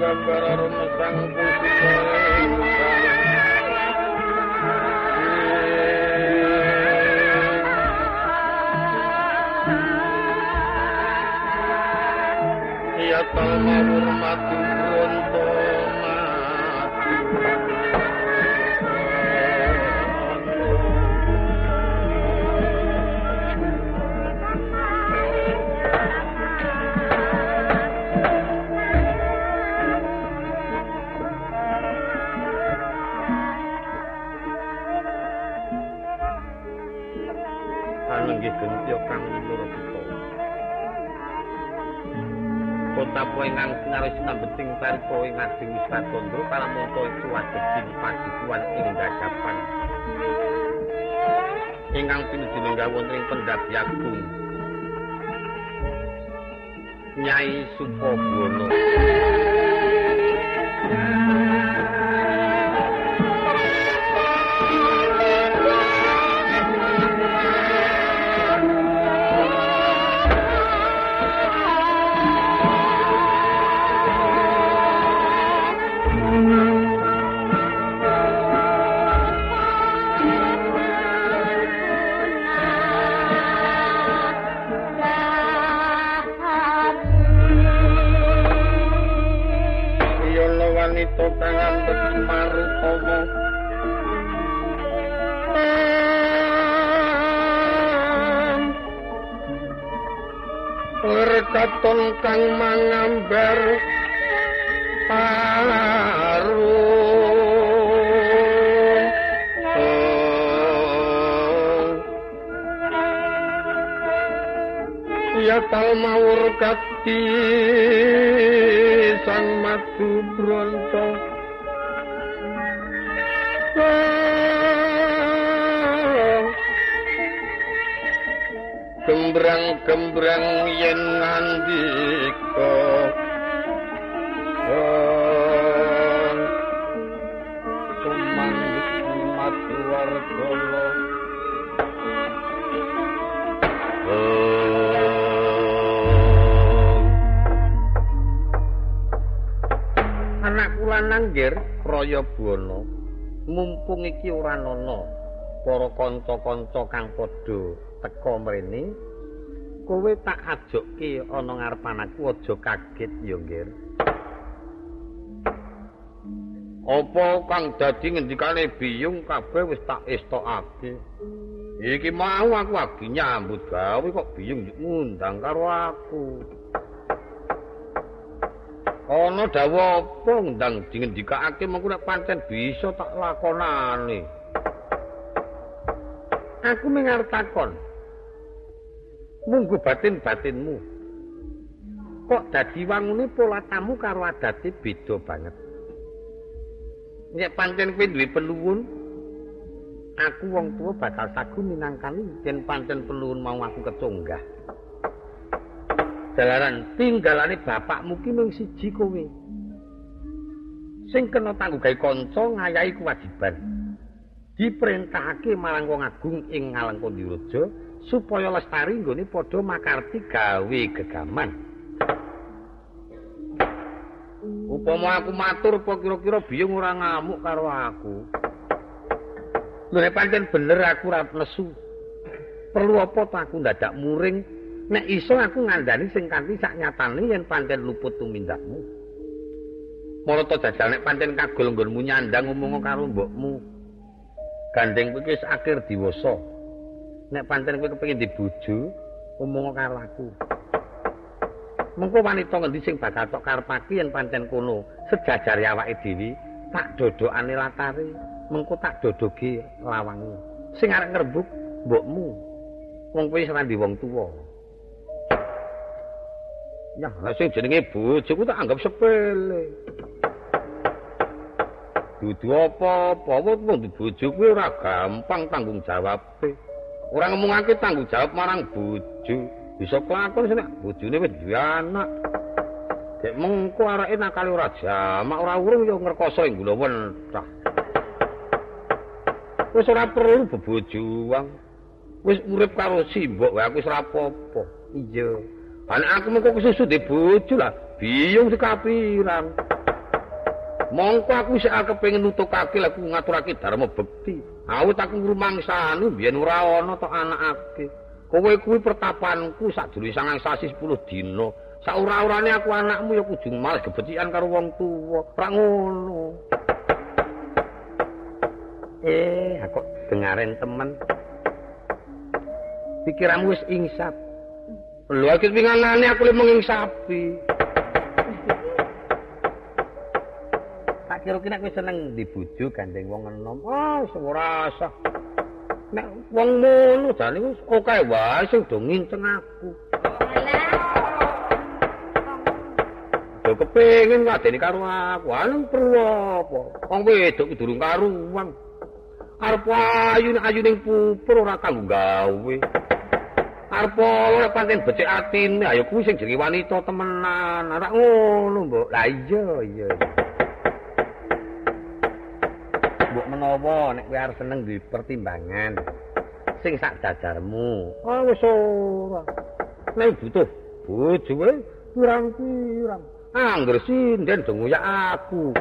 wanita ayu omong gambar pariko ing ading Wiswatandra paramonto iku wadeging pagikuan ing gasapan. Ingkang pinuju lenggah wonten ing Pendhapi Agung. Nyai Supobono. Katon kang mangambar Ya tal mawur kati sang madu bronto Gembrang-gembrang yen ngandika nanggir Raya Buwana mumpung iki ora ana para kanca-kanca kang padha teka mrene kowe tak ajokke ana ngarep anakku aja kaget ya nggir Apa kang dadi ngendikane biyung kabeh wis tak estokake Iki mau aku lagi nyambut gawe kok biyung ngundang karo aku Ana dawa apa ndang dingendikake mengko nek pancen bisa tak lakonane. Aku mengar takon. Munggu batin-batinmu. Kok dadi wangune pola tamu karo adate beda banget. Nek pancen kowe duwe peluwun, aku wong tua bakal sagu minangkani yen pancen peluwun mau aku kecunggah. Jalaran tinggalane bapakmu ki mung siji kowe. Sing kena tanggung gawe kanca ngayahi kewajiban. Diperintahake marang wong agung ing Ngalengkondiraja supaya lestari nggone padha makarti gawe gegaman. Upama aku matur apa kira-kira biyung ora ngamuk karo aku. Lho pancen bener aku ora nesu. Perlu apa to aku ndadak muring Nek iso aku ngandani sing kanthi sak nyatane yen pancen luput tumindakmu. Mula to jajal nek pancen kagol nggonmu nyandang ngomong karo mbokmu. Gandeng kowe wis akhir diwasa. Nek pancen kowe kepengin dibojo, ngomong karo aku. Mengko wanita ngendi sing bakal tok karepake yen pancen kono sejajare awake dhewe tak dodokane latare, mengko tak dodoge lawange. Sing arep ngrembug mbokmu. Wong wis ora wong tuwa. Ya, lah sing jenenge bojoku tak anggap sepele. Dudu apa-apa, wong bojo kuwi ora gampang tanggung jawabe. Ora ngomongake tanggung jawab marang bojo. Bisa kelakon nek bojone wis duwe anak. Dek mengko areke nakale ora jamak, ora urung ya ngrekoso ing gula wentah. Wis ora perlu bebojoan. Wis urip karo simbok wae aku wis ora apa-apa. Iya. Anak aku mengko kesusu di bojo lah. biyung dikapirang. Mongko aku sik kepengin nutukake laku ngaturake dharma bekti. Awit aku ngrumangsani biyen ora ana to anakake. Kowe kuwi pertapanku sadurunge sangang sasi 10 dina. Saura-urane aku anakmu ya kudu malah gebecikan karo wong tuwa. Ora ngono. Eh, aku dengaren temen. Pikiranmu wis insap. Lho iki pinganane aku le mengingsapi. Tak kira kene kowe seneng dibujuk gandeng wong enom. Ah, wis ora usah. Nek wong ngono jane wis oke wae sing do nginceng aku. Yo kepengin ngadeni karo aku, anu perlu apa? Wong wedok durung karuan. Arep ayu ayu ning pupur ora kanggo gawe. Arep ora pancen becik atine, ayo kuwi sing jenenge wanita temenan. Ora ngono, Mbok. Lah iya, iya. mbok menawa nek kowe arep seneng di pertimbangan sing sak jajarmu. Oh wis ora. Nek butuh bojo wae pirang-pirang. Angger sinden do nguyak aku.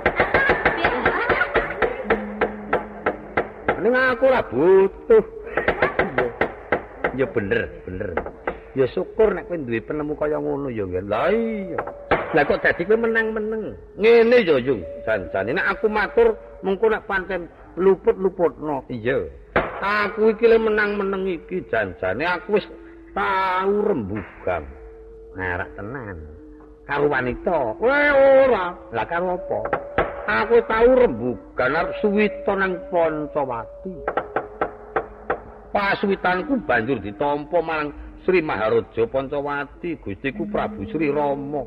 Ning aku ora butuh. Ya bener, bener. Ya syukur nek kowe duwe penemu kaya ngono ya nggih. Lah iya. Lah kok dadi kowe menang-menang. Ngene ya Yung, jan-jane nek aku matur mengko nek pancen luput-luputno iya. Aku iki le menang-meneng iki janjane aku wis tau rembugan. Ngerak tenan. Karo wanita. Kowe ora. Lah karo apa? Aku tau rembugan arep suwita nang Pancawati. Pasuwitanku banjur ditampa marang Sri Maharaja Pancawati Gustiku Prabu Sri Rama.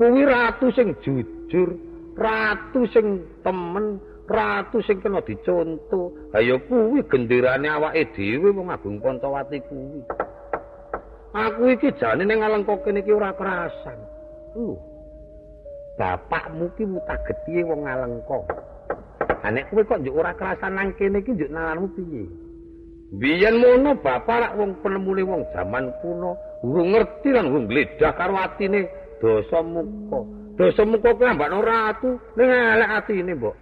Kuwi ratu sing jujur ratu sing temen, ratu sing kena diconto. Ha ya kuwi genderane awake dhewe wong Agung Pancawati kuwi. Aku iki jane ning alengka kene iki ora kerasan. Lho. Bapakmu ki mutagetihe wong alengka. Ha nek kowe kok njuk ora kerasan nang kene iki njuk nalarmu piye? Biyen mono bapak rak wong penemune wong jaman kuno, urung ngerti lan urung gledah karo atine dosa muka. Dosa muka kuwi ambakno ratu ning elek atine mbok.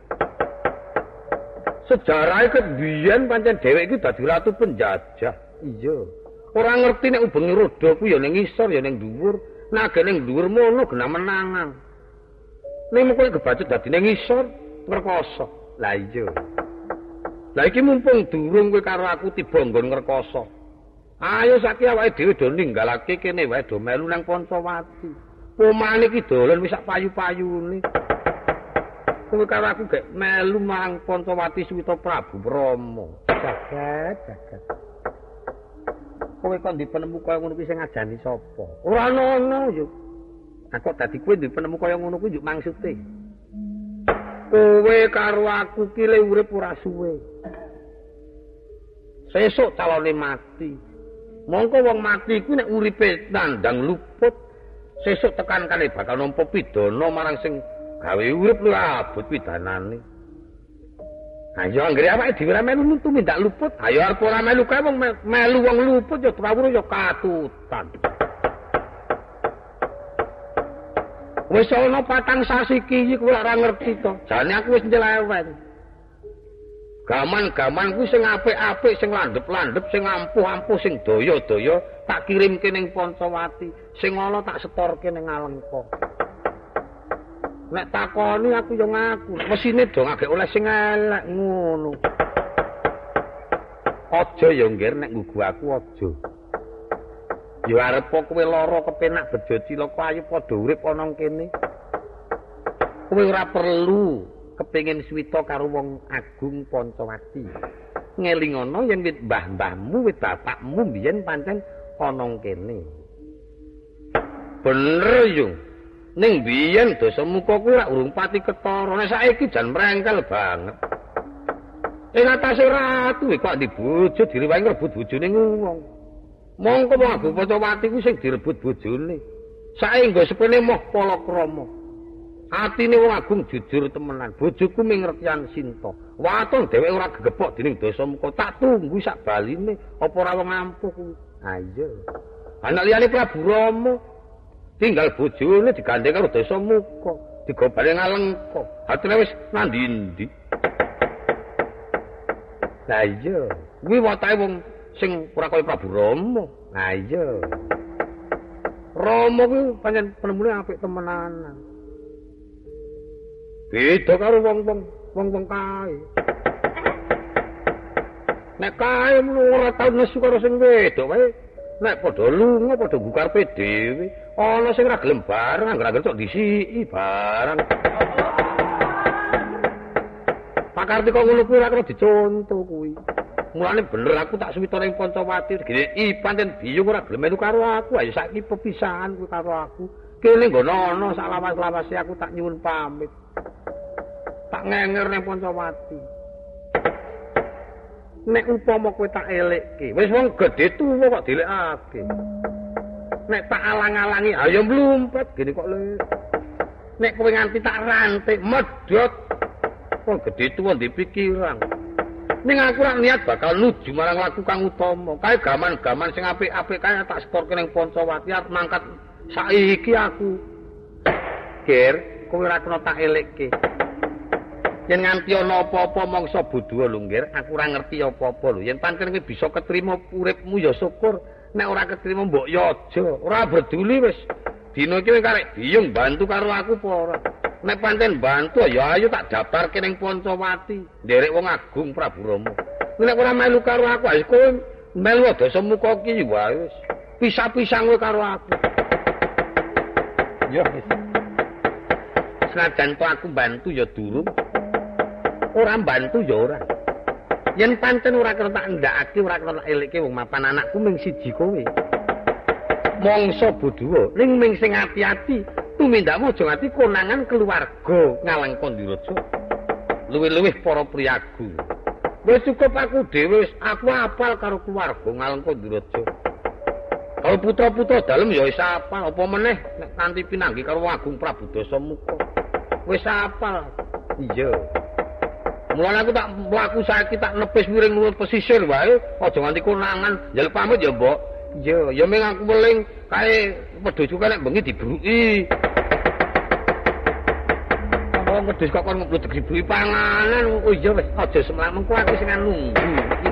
Sejarah iki biyen pancen dhewek iki dadi ratu penjajah. Iya. Ora ngerti nek ubengi roda kuwi ya ning ngisor ya ning dhuwur. Nage ning dhuwur mono genah menangan. Ning muka kebacut dadi ning ngisor ngrekoso. Lah iya. Lah iki mumpung durung kowe karo aku tiba nggon ngrekoso. Ayo saiki awake dhewe do ninggalake kene wae do melu nang Pancawati Pomane iki dolen wis sak payu-payune. Kowe karo aku gek melu marang Pancawati Suwita Prabu Rama. Jagat, jagat. Kowe kok dipenemu kaya ngono kuwi sing ngajani sapa? Ora ana yo. Aku dadi kowe dipenemu kaya ngono kuwi yo maksude. Kowe karo aku ki le urip ora suwe. Sesuk calone mati. Mongko wong mati kuwi nek uripe nandang luput sesuk tekan kali bakal nampa pidana marang sing gawe urip lu abot pidanane. Ayo anggere awake dhewe ora melu mindak luput. Ayo arep ora melu kae wong melu wong luput ya trawuh ya katutan. Wis ana patang sasi iki kuwi ora ngerti to. Jane aku wis njelewen. Gaman-gaman kuwi sing apik-apik, sing landhep-landhep, sing ampuh-ampuh, sing daya-daya tak kirimke ning Pancawati. Sing ana tak setorke ning Alengka. Nek takoni aku yo ngaku, mesine do ngagek oleh sing elek ngono. Aja yo ngger nek nggugu aku aja. Yo arep kowe lara kepenak bejo cilaka ayo padha urip ana kene. Kowe ora perlu kepengin swita karo wong agung Pancawati. Ngelingono yen wit mbah-mbahmu, wit bapakmu biyen pancen ana kene. Bener yo. Ning biyen dosa muka kuwi ora urung pati ketara. Nek saiki jan mrengkel banget. Ing atase ratu kok dibojo direwangi rebut bojone wong. Mongko wong agung Pancawati kuwi sing direbut bojone. Saenggo sepene moh palakrama. Atine wong agung jujur temenan. Bojoku mingretian Sinta. Waton dhewek ora gegebok dening dosa muka. Tak tunggu sak baline apa ora wong ampuh kuwi. Ha iya. Anak liyane Prabu Rama. tinggal bojone digandeng karo desa muka digobale ngalengko atine wis nandi-endi Lah iya kuwi watake wong sing ora kaya Prabu Rama Lah iya Rama kuwi pancen penemune apik temenan Beda karo wong-wong wong-wong kae Nek kae ora tau nesu karo sing wedok wae Nek padha lunga padha bukarpe dhewe, ana sing ora gelem bareng, anggere tok disiki bareng. Pakarti kok ngono kuwi ora kena dicontoh kuwi. Mulane bener aku tak suwita ning Pancawati, gene Ipan ten biyung ora gelem melu karo aku, ayo saiki pepisahan kuwi karo aku. Kene nggono ana sak lawas-lawase aku tak nyuwun pamit. Ngenger ning Pancawati. nek upama kowe tak elekke wis wong gedhe tuwa kok dilekake. Nek tak alang-alangi ayo mlumpet gini kok le. Nek kowe nganti tak rantik medhot. Wong gedhe tuwa dipikiran ning aku ora niat bakal nuju marang laku kang utama. Kae gaman-gaman sing apik-apik kae tak setorke ning Pancawati arep mangkat saiki aku. Ger kowe ora kena tak elekke yen nganti ana apa-apa mangsa lho nggih aku ora ngerti apa-apa lho. Yen pancen kowe bisa ketrima uripmu ya syukur. Nek ora ketrima mbok ya aja. Ora peduli wis. Dina iki karek biyung bantu karo aku apa ora? Nek pancen bantu ya ayo tak daftarke ning Pancawati nderek wong agung Prabu Rama. Nek ora melu karo aku ayo kowe melu desa muka iki wae wis. Pisah-pisah kowe karo aku. Ya wis. Senajan aku bantu ya durung ora mbantu ya ora. Yen pancen ora kena tak ndakake, ora kena eleke wong mapan anakku ming siji kowe. Mongso budhuwa, ning ming sing ati-ati, tumindakmu aja ngati konangan keluarga ngaleng kondiraja. Luwih-luwih para priyagu. Wis cukup aku dhewe, aku apal karo keluarga ngaleng kondiraja. Kalau putra-putra dalem ya wis apal, apa meneh nek kanthi pinanggi karo Agung Prabu Dasamuka. Wis apal. Iya. Mulane aku tak mlaku saiki tak nepis miring nurut pesisir wae, aja nganti konangan. Njaluk pamit ya, Mbok. Iya, ya ming aku weling kae wedhus kok nek bengi dibruki. Wong wedhus kok kon mlebu dibruki panganan. Oh iya wis, aja semlang mengko aku sing nunggu. Iki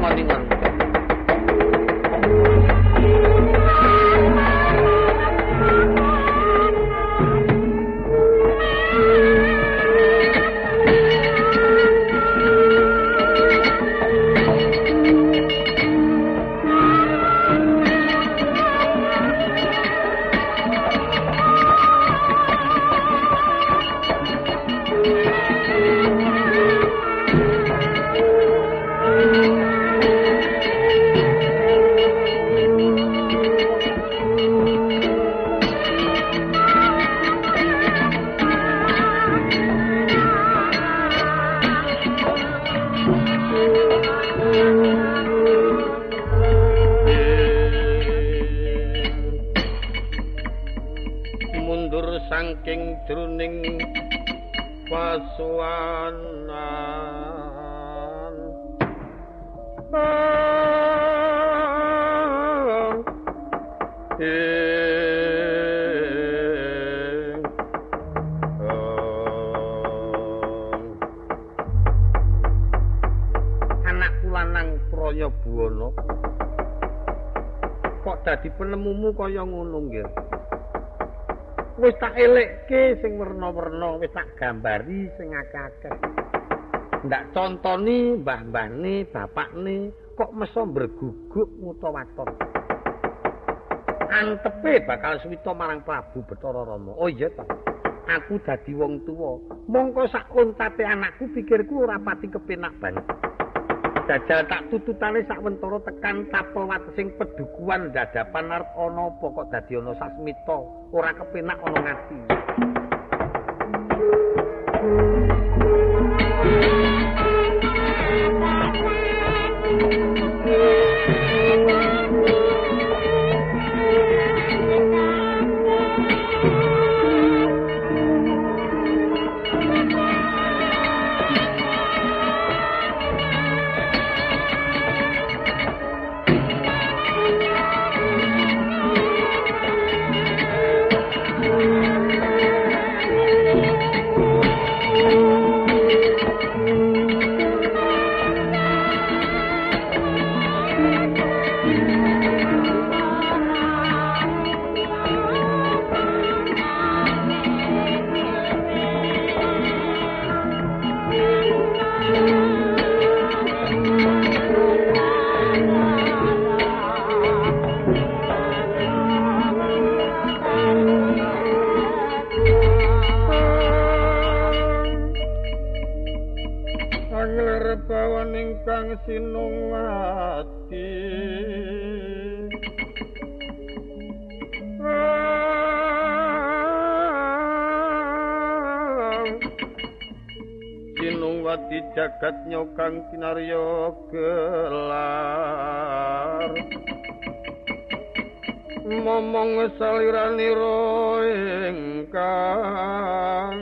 mau kaya ngono nggih. Wis tak elekke sing werna-werna, wis tak gambari sing akeh-akeh. Ndak contoni mbah-mbahne, bapakne kok meso berguguk ngutawaton. Antepe bakal suwita marang Prabu Bathara Rama. Oh iya ta. Aku dadi wong tuwa. Mongko sak kontate anakku pikirku ora pati kepenak banget. Jajal tak tututane sak wentara tekan tapel watesing pedukuan dadapan arep ana kok dadi ana sasmita. Ora kepenak ana ngati jagat nyokang kinarya gelar. Momong saliranira ingkang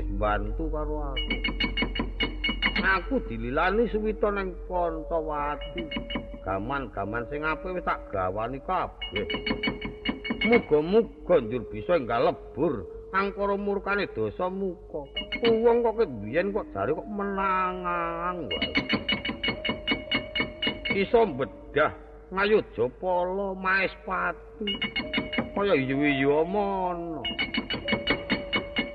wis bantu karo aku. Aku dililani suwita ning Pontowati. Gaman-gaman sing apik wis tak gawani kabeh. Muga-muga njur bisa enggak lebur angkara murkane dosa muka. Wong kok biyen kok jare kok menangang wae. Iso bedah ngayuja pala maes pati. Kaya yuwi-yuwi mono.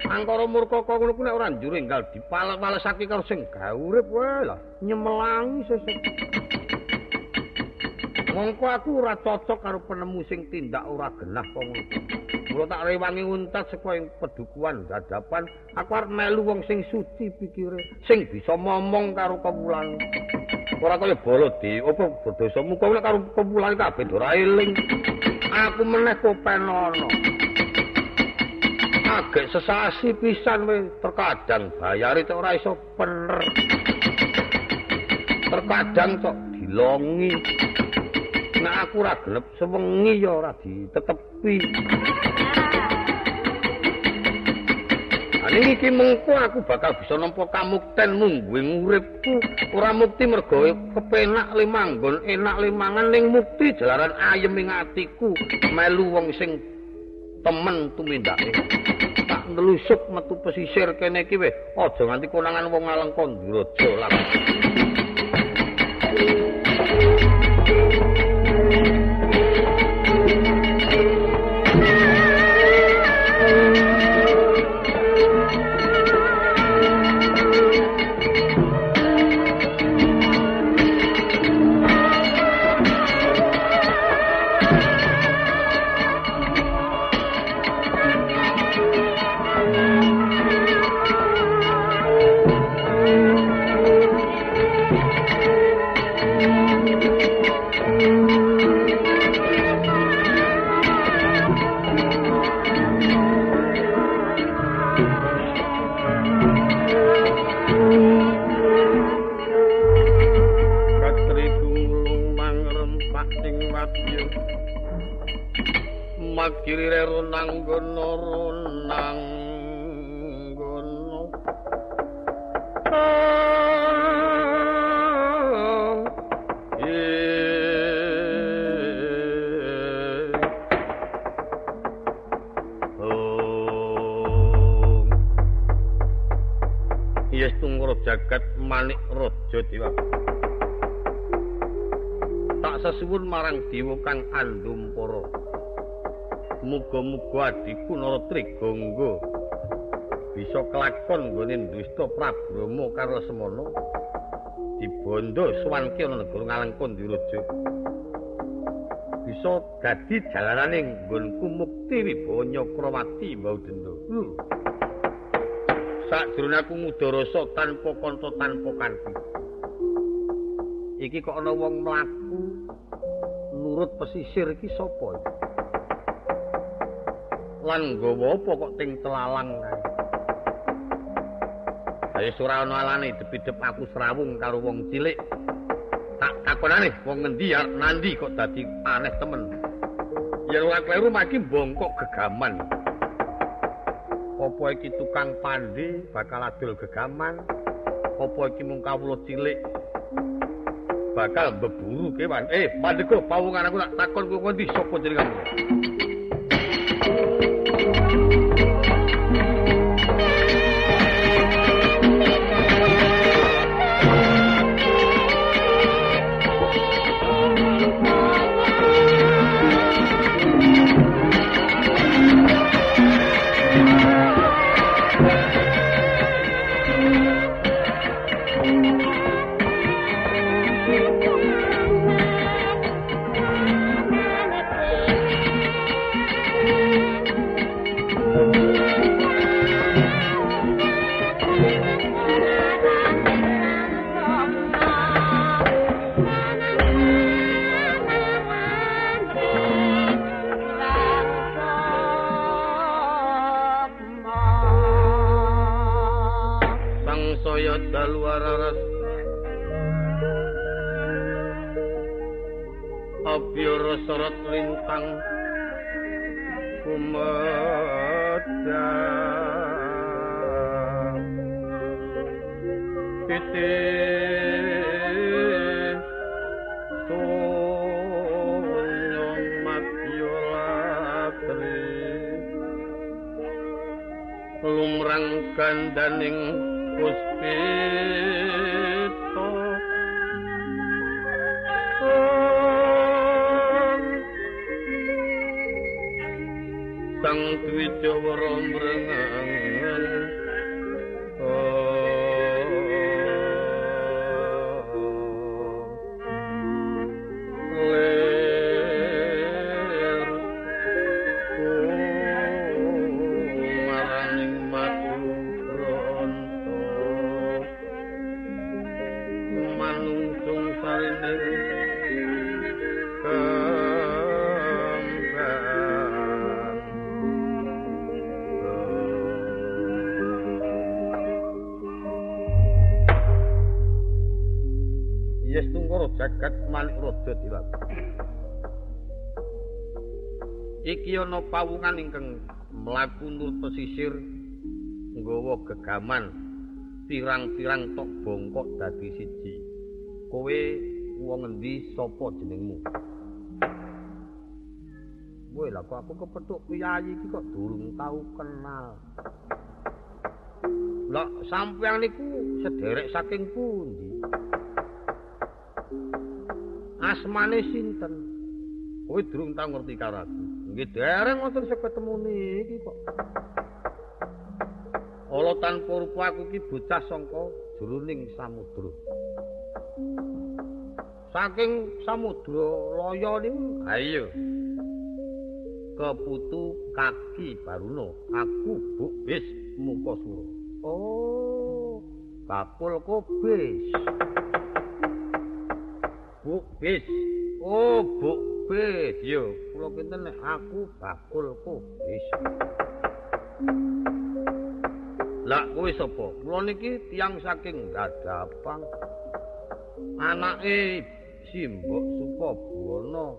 Angkara murka kok ngono kuwi ora njur enggal dipalek-palesake karo sing gawe urip wae lah. Nyemelangi sesuk. Mongko aku ora cocok karo penemu sing tindak ora genah kok ngono kula tak rewangi untat saka ing pedukuan dadapan aku arep melu wong sing suci pikire sing bisa momong karo kewulan ora kaya bolo di apa berdosa muka karo kewulan kabeh ora eling. Aku meneh kok agek sesasi pisan we terkadang bayar itu ora iso bener terkadang kok dilongi. Nah aku ora gelep sewengi ya ora ditetepi. Ani iki mengko aku bakal bisa nampa kamukten mungguing uripku ora mukti mergo kepenak limanggon enak limangan ning mukti jalaran ayem ing atiku. Melu wong sing temen tumindake. Tak nelusuk metu pesisir kene iki weh. Aja nganti konangan wong ngalengkon diraja lan kang andum para muga-muga adiku nara trigangga bisa kelakon nggone dusta prabrama karo semono dibondo suwanki ana negara ngalengkon diraja. Bisa dadi jalanane nggonku mukti wibawa nyakrawati mbau denda hmm. sakjroning aku mudarasa tanpa kanca tanpa kanthi iki kok ana wong mlaku nurut pesisir iki sapa iki? Lan nggawa apa kok ting telalang kae? Ayo ora ana alane depidep aku serawung karo wong cilik. Tak takonane wong ngendi ya nandi kok dadi aneh temen. Yen ora kleru maki bongkok gegaman. Apa iki tukang pandi bakal adol gegaman? Apa iki mung kawula cilik bakal beburu kewan. Eh, Pandego, pawungan aku tak takon kowe ngendi sapa jenengmu? saya dalu araras abyara sorot lintang. Kumata pite. Lumrang gandaning Sang Dwi Jawa pawungan ingkang mlaku nur pesisir nggawa gegaman pirang-pirang tok bongkok dadi siji. Kowe wong endi sapa jenengmu? Kowe lha kok aku kepethuk piyayi iki kok durung tau kenal. Lah sampeyan niku sederek saking pundi? Asmane sinten? Kowe durung tau ngerti karo aku. Nggih dereng wonten sing ketemu niki kok. Ala tanpa rupa aku iki bocah sangka jroning samudra. Saking samudra loyo niku, ayo. Keputu kaki Baruna, aku buk bis Mukasura. Oh, bakul kubis. Buk bis. Oh, buk Bis, yo, kula kinten nek aku bakul kubis. Lah kowe sapa? Kula niki tiyang saking Dadapang. Anake Simbok Supabuwana.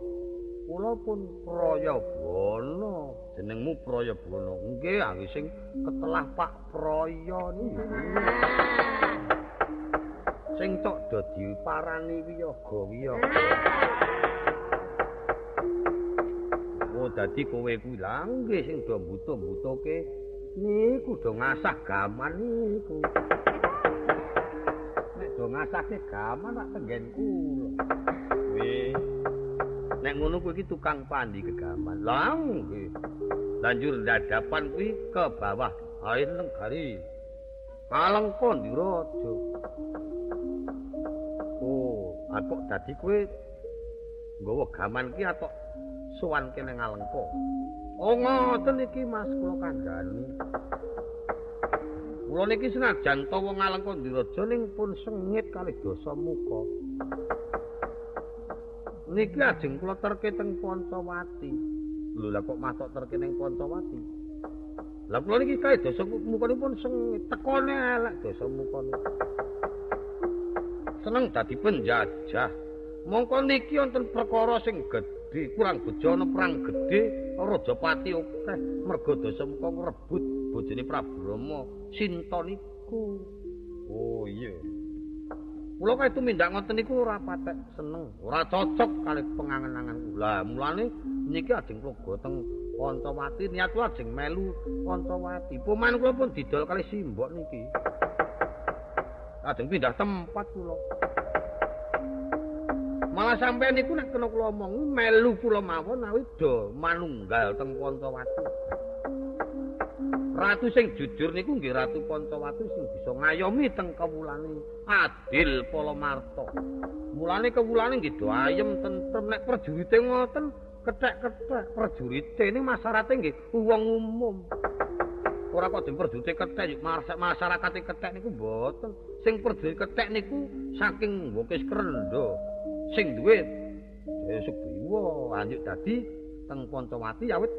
Kula pun Prayabana. Jenengmu Prayabana. Nggih, aku sing ketelah Pak Praya niki. Sing tok dadi parani wiyaga-wiyaga. dadi kowe kuwi langge sing do mbutuh-mbutuhke. Niku do ngasah gaman niku. Nek do ngasahke gaman tak tenggen kula. Kowe nek ngono kuwi tukang pandi kegaman. Langge lanjur dadapan kuwi ke bawah air negari kalengkon diraja aku dadi kowe nggawa gaman ki atau sowan kene ngalengko. Oh ngoten iki Mas kula kandhani. Kula niki senajan to wong ngalengko diraja ning pun sengit kali dosa muka. Niki ajeng kula terke teng Pancawati. Lho lah kok matok terke ning Pancawati? Lah kula niki kae dosa mukanipun sengit, tekone elek dosa mukane. Seneng dadi penjajah. Mongko niki wonten perkara sing gedhe kurang bejana perang gedhe rajapati akeh merga dosa ngrebut bojone Prabu Rama Sinta niku oh iya Kula kaya tumindak ngoten niku ora patek seneng, ora cocok kali pengangen-angen kula. Mulane niki ajeng kula goteng Pontowati niat kula ajeng melu Pontowati. Poman kula pun didol kali simbok niki. Ajeng pindah tempat kula. Malah sampai niku nek kena kula omong melu kula mawon do manunggal teng Pontowati. Ratu sing jujur niku nggih Ratu Pontowati sing bisa ngayomi teng kawulane Adil Polomarto. Mulane kawulane nggih do ayem tentrem nek prajurite ngoten kethek-kethek prajurite ini masyarakate nggih wong umum. Ora kok diperjute kethek masyarakat kethek niku mboten. Sing prajurite kethek niku saking wokis krendo. sing duwe Jaya Sugriwa lanjut dadi teng Pontowati awit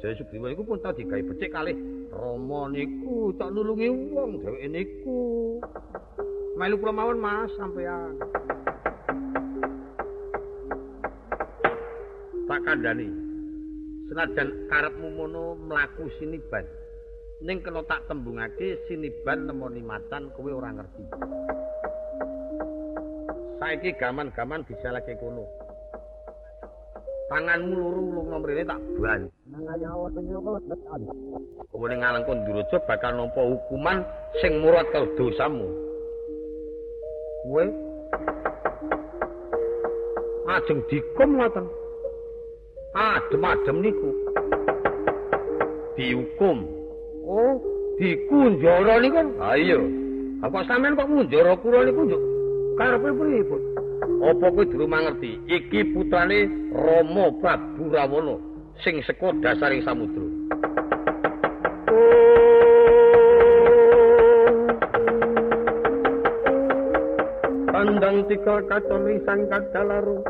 Jaya Sugriwa iku pun tau digawe becik kalih. Rama niku tak nulungi wong dheweke niku. Melu kula mawon Mas sampean Tak kandhani. Senajan karepmu mono mlaku siniban ning kena tak tembungake siniban nemoni macan kowe ora ngerti saiki gaman-gaman bisa lagi kono. Tanganmu luru lunga mrene tak ban. Kowe ning alang Konduraja bakal nampa hukuman sing murat karo dosamu. Kowe ajeng dikum ngoten. Adem-adem niku. Dihukum. Oh, dikunjara niku. Ha iya. Apa sampean kok munjara kula niku njuk karepe pripun? Apa kowe durung mangerti? Iki putrane Rama Prabu Rawana sing saka dasaring samudra. Pandang tika kaconi sang kadalaru